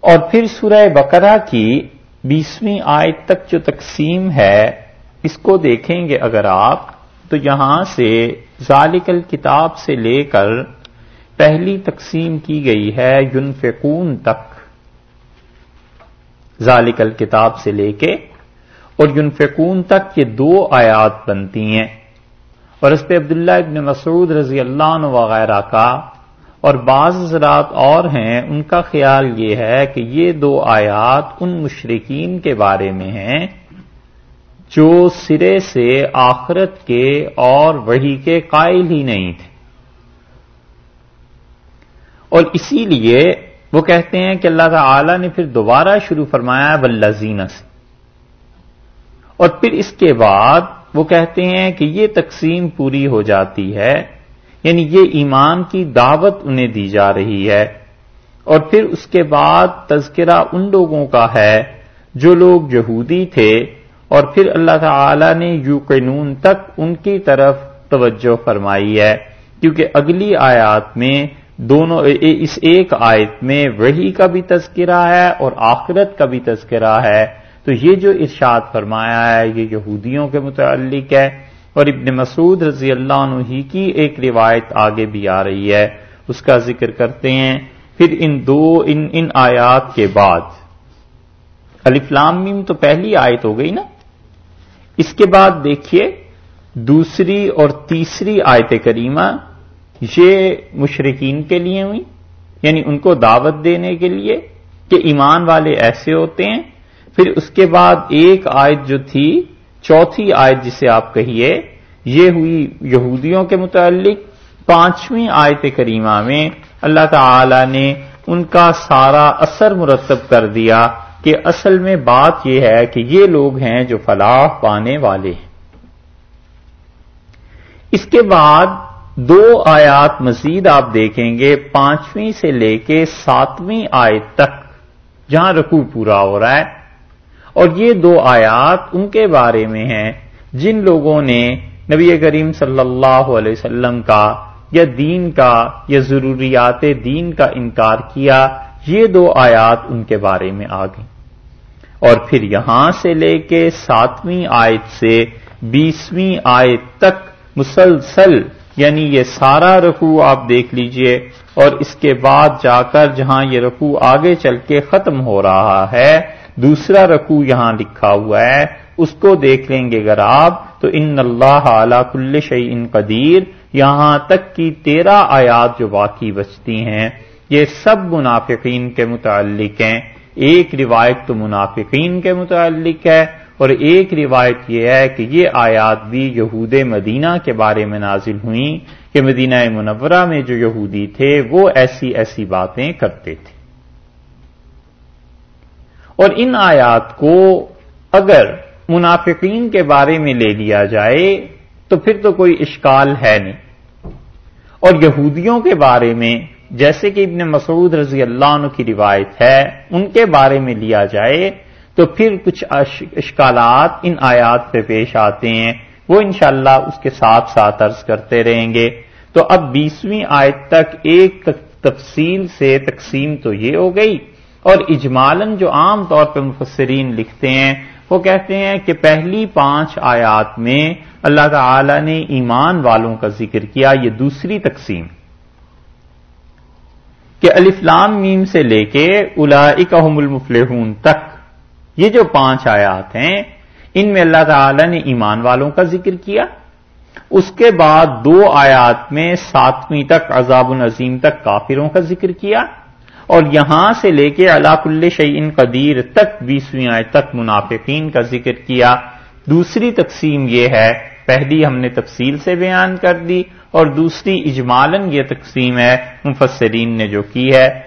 اور پھر سورہ بقرہ کی بیسویں آیت تک جو تقسیم ہے، اس کو دیکھیں گے اگر آپ، تو یہاں سے ذالکل کتاب سے لے کر پہلی تقسیم کی گئی ہے یونفقون تک۔ ذالکل کتاب سے لے کے، اور یونفقون تک یہ دو آیات بنتی ہیں۔ اور اس پہ عبداللہ ابن مسعود رضی اللہ عنہ وغیرہ کا اور بعض حضرات اور ہیں، ان کا خیال یہ ہے کہ یہ دو آیات ان مشرقین کے بارے میں ہیں جو سرے سے آخرت کے اور وہی کے قائل ہی نہیں تھے۔ اور اسی لیے وہ کہتے ہیں کہ اللہ تعالی نے پھر دوبارہ شروع فرمایا بلزینہ سے۔ اور پھر اس کے بعد وہ کہتے ہیں کہ یہ تقسیم پوری ہو جاتی ہے۔ یعنی یہ ایمان کی دعوت انہیں دی جا رہی ہے اور پھر اس کے بعد تذکرہ ان لوگوں کا ہے جو لوگ یہودی تھے اور پھر اللہ تعالی نے یو تک ان کی طرف توجہ فرمائی ہے کیونکہ اگلی آیات میں دونوں اس ایک آیت میں وہی کا بھی تذکرہ ہے اور آخرت کا بھی تذکرہ ہے تو یہ جو ارشاد فرمایا ہے یہ یہودیوں کے متعلق ہے اور ابن مسعود رضی اللہ عنہ ہی کی ایک روایت آگے بھی آ رہی ہے۔ اس کا ذکر کرتے ہیں۔ پھر ان دو، ان ان آیات کے بعد۔ الفلام تو پہلی آیت ہو گئی نا؟ اس کے بعد دیکھیے دوسری اور تیسری آیت کریمہ یہ مشرقین کے لیے ہوئی یعنی ان کو دعوت دینے کے لیے کہ ایمان والے ایسے ہوتے ہیں۔ پھر اس کے بعد ایک آیت جو تھی چوتھی آیت جسے آپ کہیے، یہ ہوئی یہودیوں کے متعلق پانچویں آیت کریمہ میں۔ اللہ تعالی نے ان کا سارا اثر مرتب کر دیا کہ اصل میں بات یہ ہے کہ یہ لوگ ہیں جو فلاح پانے والے ہیں۔ اس کے بعد دو آیات مزید آپ دیکھیں گے، پانچویں سے لے کے ساتویں آیت تک، جہاں رکوع پورا ہو رہا ہے۔ اور یہ دو آیات ان کے بارے میں ہیں جن لوگوں نے نبی کریم صلی اللہ علیہ وسلم کا یا دین کا یا ضروریات دین کا انکار کیا، یہ دو آیات ان کے بارے میں آ گئیں۔ اور پھر یہاں سے لے کے ساتویں آیت سے بیسویں آیت تک مسلسل یعنی یہ سارا رکوع آپ دیکھ لیجیے، اور اس کے بعد جا کر جہاں یہ رکوع آگے چل کے ختم ہو رہا ہے دوسرا رکوع یہاں لکھا ہوا ہے، اس کو دیکھ لیں گے اگر آپ، تو ان اللہ اعلی کل شعی ان قدیر، یہاں تک کی تیرہ آیات جو باقی بچتی ہیں، یہ سب منافقین کے متعلق ہیں۔ ایک روایت تو منافقین کے متعلق ہے، اور ایک روایت یہ ہے کہ یہ آیات بھی یہود مدینہ کے بارے میں نازل ہوئیں، کہ مدینہ منورہ میں جو یہودی تھے، وہ ایسی ایسی باتیں کرتے تھے۔ اور ان آیات کو اگر منافقین کے بارے میں لے لیا جائے تو پھر تو کوئی اشکال ہے نہیں۔ اور یہودیوں کے بارے میں جیسے کہ ابن مسعود رضی اللہ عنہ کی روایت ہے، ان کے بارے میں لیا جائے تو پھر کچھ اشکالات ان آیات پہ پیش آتے ہیں۔ وہ انشاءاللہ اس کے ساتھ ساتھ عرض کرتے رہیں گے۔ تو اب بیسویں آیت تک ایک تفصیل سے تقسیم تو یہ ہو گئی۔ اور اجمالن جو عام طور پہ مفسرین لکھتے ہیں، وہ کہتے ہیں کہ پہلی پانچ آیات میں اللہ تعالی نے ایمان والوں کا ذکر کیا، یہ دوسری تقسیم۔ کہ الفلام میم سے لے کے الاحم المفلحون تک یہ جو پانچ آیات ہیں، ان میں اللہ تعالی نے ایمان والوں کا ذکر کیا۔ اس کے بعد دو آیات میں ساتویں تک عذاب العظیم تک کافروں کا ذکر کیا۔ اور یہاں سے لے کے علاق شعین قدیر تک بیسویں آئے تک منافقین کا ذکر کیا۔ دوسری تقسیم یہ ہے، پہلی ہم نے تفصیل سے بیان کر دی اور دوسری اجمالن یہ تقسیم ہے، مفسرین نے جو کی ہے۔